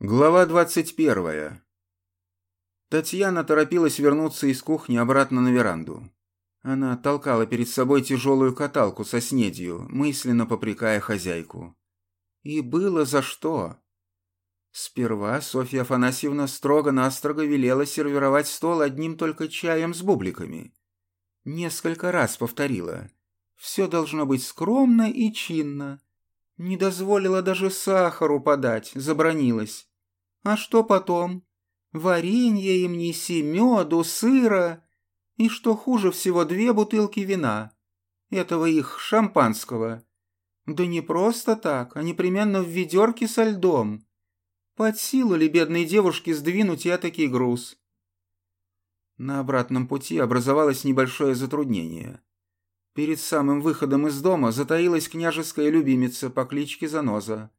Глава двадцать первая. Татьяна торопилась вернуться из кухни обратно на веранду. Она толкала перед собой тяжелую каталку со снедью, мысленно попрекая хозяйку. И было за что. Сперва Софья Афанасьевна строго-настрого велела сервировать стол одним только чаем с бубликами. Несколько раз повторила. Все должно быть скромно и чинно. Не дозволила даже сахару подать, забронилась. А что потом? Варенье им неси, меду, сыра. И что хуже всего, две бутылки вина. Этого их шампанского. Да не просто так, а непременно в ведерке со льдом. Под силу ли бедной девушке сдвинуть я таки груз? На обратном пути образовалось небольшое затруднение. Перед самым выходом из дома затаилась княжеская любимица по кличке Заноза.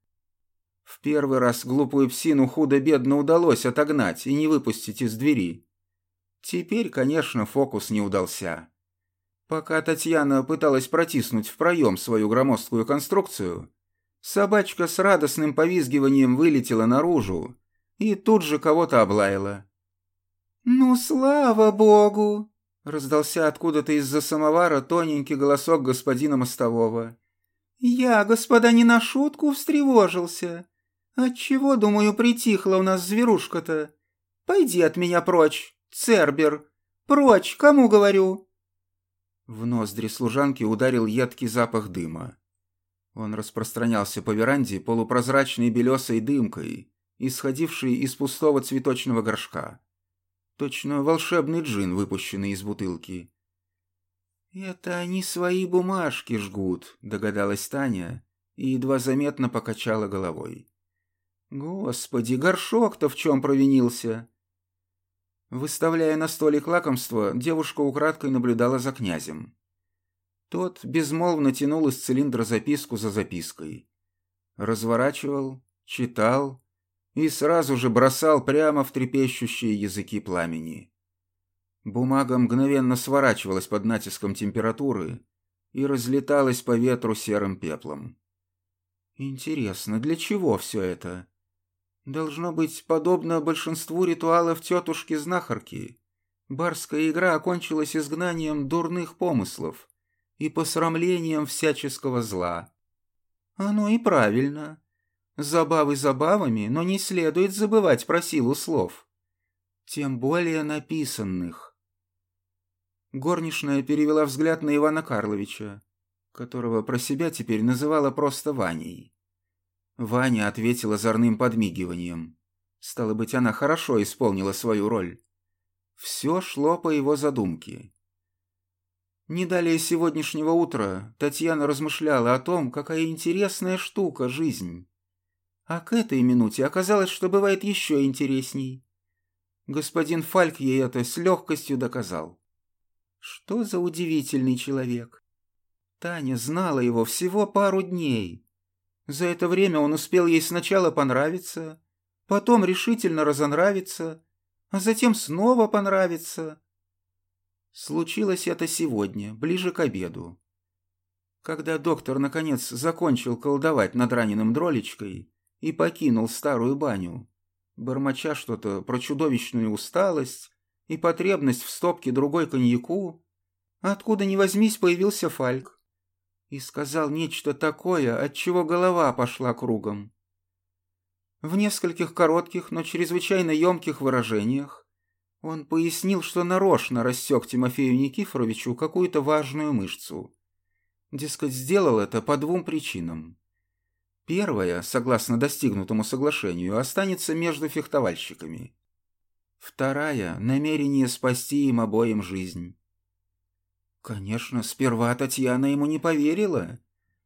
В первый раз глупую псину худо-бедно удалось отогнать и не выпустить из двери. Теперь, конечно, фокус не удался. Пока Татьяна пыталась протиснуть в проем свою громоздкую конструкцию, собачка с радостным повизгиванием вылетела наружу и тут же кого-то облаяла. «Ну, слава богу!» — раздался откуда-то из-за самовара тоненький голосок господина Мостового. «Я, господа, не на шутку встревожился. «Отчего, думаю, притихла у нас зверушка-то? Пойди от меня прочь, Цербер! Прочь, кому говорю?» В ноздри служанки ударил едкий запах дыма. Он распространялся по веранде полупрозрачной белесой дымкой, исходившей из пустого цветочного горшка. Точно волшебный джин, выпущенный из бутылки. «Это они свои бумажки жгут», — догадалась Таня и едва заметно покачала головой. Господи, горшок-то в чем провинился? Выставляя на столик лакомство, девушка украдкой наблюдала за князем. Тот безмолвно тянул из цилиндра записку за запиской. Разворачивал, читал и сразу же бросал прямо в трепещущие языки пламени. Бумага мгновенно сворачивалась под натиском температуры и разлеталась по ветру серым пеплом. Интересно, для чего все это? Должно быть, подобно большинству ритуалов тетушки-знахарки. Барская игра окончилась изгнанием дурных помыслов и посрамлением всяческого зла. Оно и правильно. Забавы забавами, но не следует забывать про силу слов. Тем более написанных. Горничная перевела взгляд на Ивана Карловича, которого про себя теперь называла просто Ваней. Ваня ответила озорным подмигиванием. Стало быть, она хорошо исполнила свою роль. Все шло по его задумке. Не далее сегодняшнего утра Татьяна размышляла о том, какая интересная штука жизнь. А к этой минуте оказалось, что бывает еще интересней. Господин Фальк ей это с легкостью доказал. Что за удивительный человек. Таня знала его всего пару дней, за это время он успел ей сначала понравиться, потом решительно разонравиться, а затем снова понравиться. Случилось это сегодня, ближе к обеду. Когда доктор, наконец, закончил колдовать над раненым дролечкой и покинул старую баню, бормоча что-то про чудовищную усталость и потребность в стопке другой коньяку, откуда ни возьмись появился Фальк и сказал нечто такое, от чего голова пошла кругом. В нескольких коротких, но чрезвычайно емких выражениях он пояснил, что нарочно рассек Тимофею Никифоровичу какую-то важную мышцу. Дескать, сделал это по двум причинам. Первая, согласно достигнутому соглашению, останется между фехтовальщиками. Вторая — намерение спасти им обоим жизнь. Конечно, сперва Татьяна ему не поверила.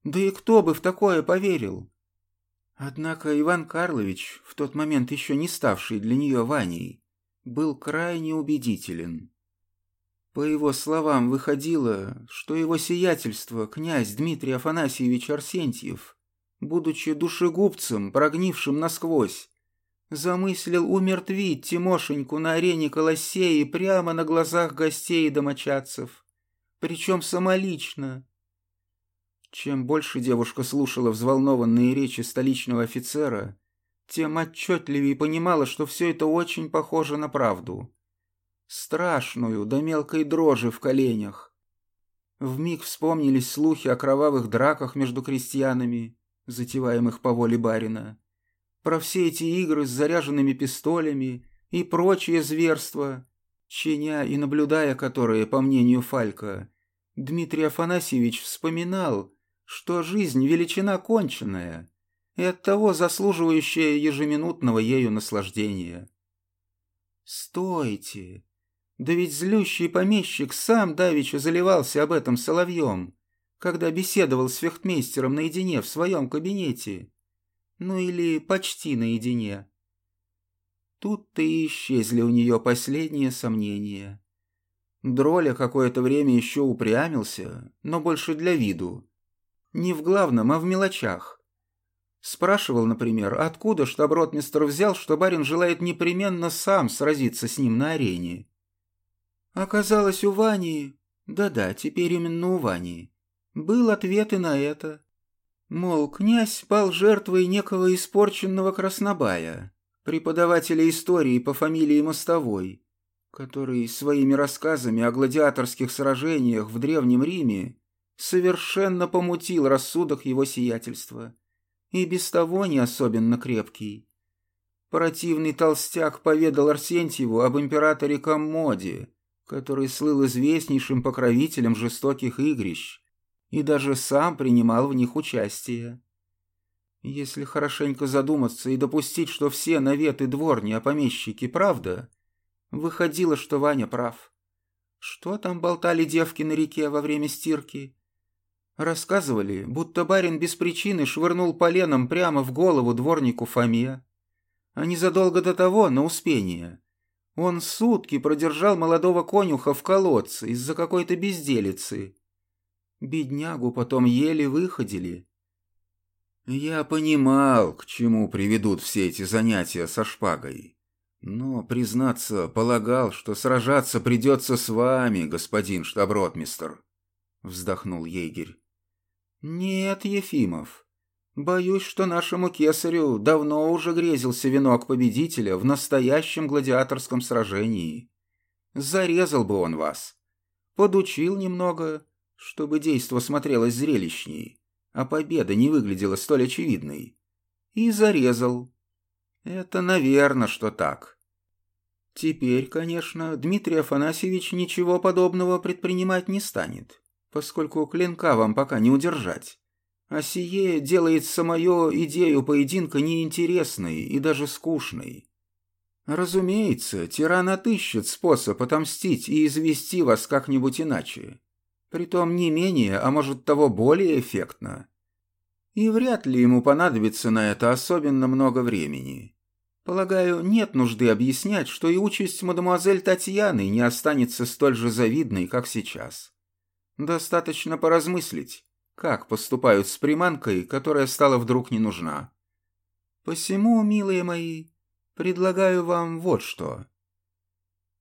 Да и кто бы в такое поверил? Однако Иван Карлович, в тот момент еще не ставший для нее Ваней, был крайне убедителен. По его словам, выходило, что его сиятельство, князь Дмитрий Афанасьевич Арсентьев, будучи душегубцем, прогнившим насквозь, замыслил умертвить Тимошеньку на арене Колоссеи прямо на глазах гостей и домочадцев причем самолично. Чем больше девушка слушала взволнованные речи столичного офицера, тем отчетливее понимала, что все это очень похоже на правду. Страшную, до мелкой дрожи в коленях. Вмиг вспомнились слухи о кровавых драках между крестьянами, затеваемых по воле барина, про все эти игры с заряженными пистолями и прочие зверства, чиня и наблюдая которые, по мнению Фалька, Дмитрий Афанасьевич вспоминал, что жизнь – величина конченная и оттого заслуживающая ежеминутного ею наслаждения. «Стойте! Да ведь злющий помещик сам давеча заливался об этом соловьем, когда беседовал с фехтмейстером наедине в своем кабинете. Ну или почти наедине». Тут-то и исчезли у нее последние сомнения. Дроля какое-то время еще упрямился, но больше для виду. Не в главном, а в мелочах. Спрашивал, например, откуда штаб-ротмистр взял, что барин желает непременно сам сразиться с ним на арене. Оказалось, у Вани... Да-да, теперь именно у Вани. Был ответ и на это. Мол, князь пал жертвой некого испорченного краснобая, преподавателя истории по фамилии Мостовой, который своими рассказами о гладиаторских сражениях в Древнем Риме совершенно помутил рассудок его сиятельства, и без того не особенно крепкий. Противный толстяк поведал Арсентьеву об императоре Коммоде, который слыл известнейшим покровителем жестоких игрищ и даже сам принимал в них участие. Если хорошенько задуматься и допустить, что все наветы дворни о помещике правда — Выходило, что Ваня прав. Что там болтали девки на реке во время стирки? Рассказывали, будто барин без причины швырнул поленом прямо в голову дворнику Фоме. А незадолго до того, на Успение, он сутки продержал молодого конюха в колодце из-за какой-то безделицы. Беднягу потом еле выходили. Я понимал, к чему приведут все эти занятия со шпагой. Но, признаться, полагал, что сражаться придется с вами, господин штаб-ротмистр, вздохнул егерь. Нет, Ефимов, боюсь, что нашему кесарю давно уже грезился венок победителя в настоящем гладиаторском сражении. Зарезал бы он вас, подучил немного, чтобы действо смотрелось зрелищней, а победа не выглядела столь очевидной, и зарезал, это, наверное, что так. Теперь, конечно, Дмитрий Афанасьевич ничего подобного предпринимать не станет, поскольку клинка вам пока не удержать. А сие делает самую идею поединка неинтересной и даже скучной. Разумеется, тиран отыщет способ отомстить и извести вас как-нибудь иначе. Притом не менее, а может того более эффектно. И вряд ли ему понадобится на это особенно много времени. Полагаю, нет нужды объяснять, что и участь мадемуазель Татьяны не останется столь же завидной, как сейчас. Достаточно поразмыслить, как поступают с приманкой, которая стала вдруг не нужна. Посему, милые мои, предлагаю вам вот что.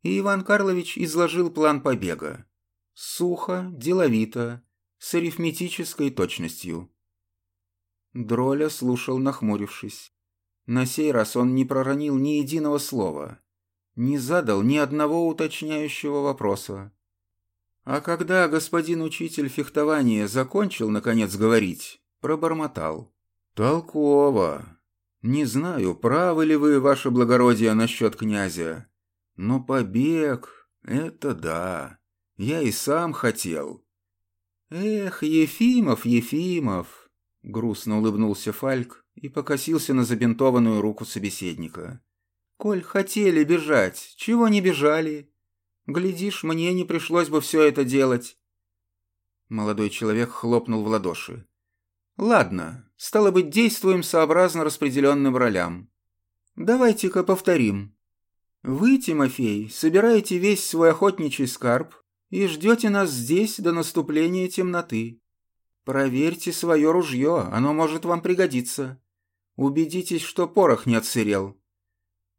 И Иван Карлович изложил план побега. Сухо, деловито, с арифметической точностью. Дроля слушал, нахмурившись. На сей раз он не проронил ни единого слова, не задал ни одного уточняющего вопроса. А когда господин учитель фехтования закончил, наконец, говорить, пробормотал. «Толково. Не знаю, правы ли вы, ваше благородие, насчет князя, но побег — это да. Я и сам хотел». «Эх, Ефимов, Ефимов!» — грустно улыбнулся Фальк, и покосился на забинтованную руку собеседника. «Коль хотели бежать, чего не бежали? Глядишь, мне не пришлось бы все это делать». Молодой человек хлопнул в ладоши. «Ладно, стало быть, действуем сообразно распределенным ролям. Давайте-ка повторим. Вы, Тимофей, собираете весь свой охотничий скарб и ждете нас здесь до наступления темноты. Проверьте свое ружье, оно может вам пригодиться. Убедитесь, что порох не отсырел.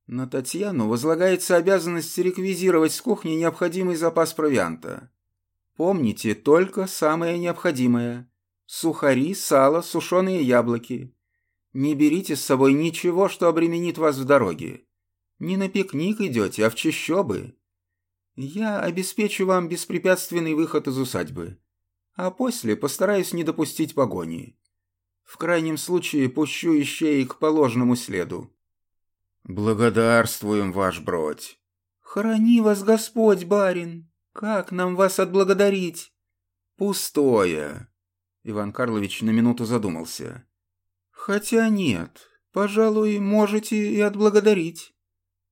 На Татьяну возлагается обязанность реквизировать с кухни необходимый запас провианта. Помните только самое необходимое. Сухари, сало, сушеные яблоки. Не берите с собой ничего, что обременит вас в дороге. Не на пикник идете, а в чащобы. Я обеспечу вам беспрепятственный выход из усадьбы, а после постараюсь не допустить погони. В крайнем случае пущу ищей к положенному следу. Благодарствуем, ваш бродь. Храни вас Господь, барин. Как нам вас отблагодарить? Пустое. Иван Карлович на минуту задумался. Хотя нет, пожалуй, можете и отблагодарить.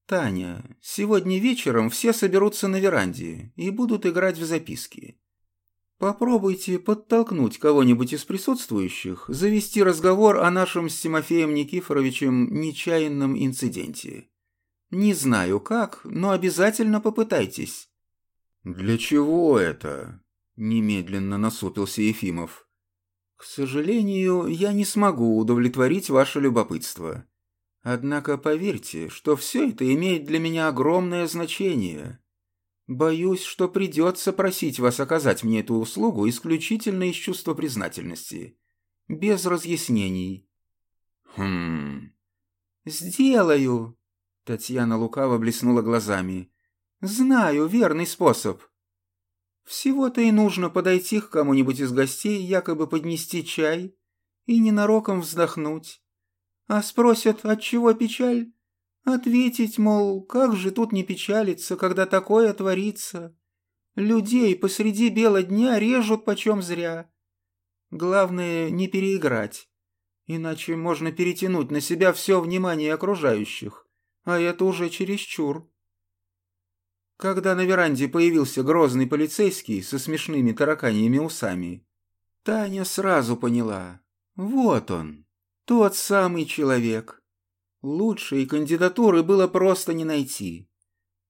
Таня, сегодня вечером все соберутся на веранде и будут играть в записки. Попробуйте подтолкнуть кого-нибудь из присутствующих, завести разговор о нашем с Тимофеем Никифоровичем нечаянном инциденте. Не знаю как, но обязательно попытайтесь. Для чего это? Немедленно насупился Ефимов. К сожалению, я не смогу удовлетворить ваше любопытство. Однако поверьте, что все это имеет для меня огромное значение. Боюсь, что придется просить вас оказать мне эту услугу исключительно из чувства признательности, без разъяснений. Хм. Сделаю. Татьяна лукаво блеснула глазами. Знаю верный способ. Всего-то и нужно подойти к кому-нибудь из гостей, якобы поднести чай и ненароком вздохнуть. А спросят, от чего печаль? Ответить, мол, как же тут не печалиться, когда такое творится? Людей посреди бела дня режут почем зря. Главное, не переиграть, иначе можно перетянуть на себя все внимание окружающих, а это уже чересчур. Когда на веранде появился грозный полицейский со смешными тараканьими усами, Таня сразу поняла. Вот он, тот самый человек. Лучшей кандидатуры было просто не найти.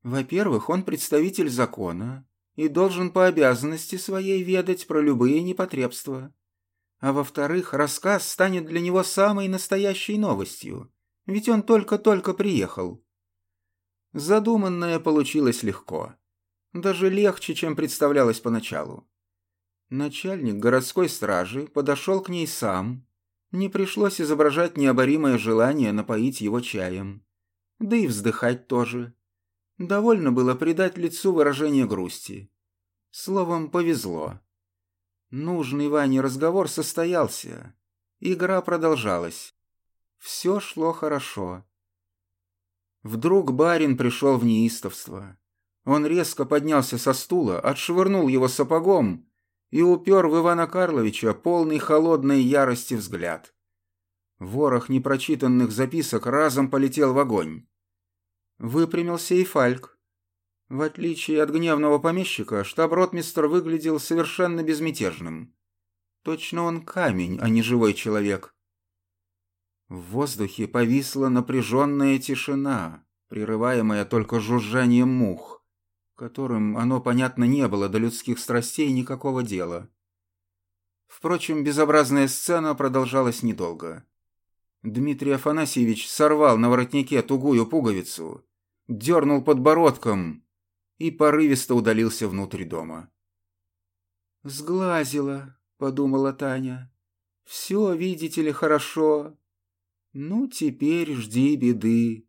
Во-первых, он представитель закона и должен по обязанности своей ведать про любые непотребства. А во-вторых, рассказ станет для него самой настоящей новостью, ведь он только-только приехал. Задуманное получилось легко. Даже легче, чем представлялось поначалу. Начальник городской стражи подошел к ней сам не пришлось изображать необоримое желание напоить его чаем. Да и вздыхать тоже. Довольно было придать лицу выражение грусти. Словом, повезло. Нужный Ване разговор состоялся. Игра продолжалась. Все шло хорошо. Вдруг барин пришел в неистовство. Он резко поднялся со стула, отшвырнул его сапогом и упер в Ивана Карловича полный холодной ярости взгляд. Ворох непрочитанных записок разом полетел в огонь. Выпрямился и Фальк. В отличие от гневного помещика, штаб-ротмистр выглядел совершенно безмятежным. Точно он камень, а не живой человек. В воздухе повисла напряженная тишина, прерываемая только жужжанием мух которым оно, понятно, не было до людских страстей никакого дела. Впрочем, безобразная сцена продолжалась недолго. Дмитрий Афанасьевич сорвал на воротнике тугую пуговицу, дернул подбородком и порывисто удалился внутрь дома. «Сглазила», — подумала Таня. «Все, видите ли, хорошо. Ну, теперь жди беды».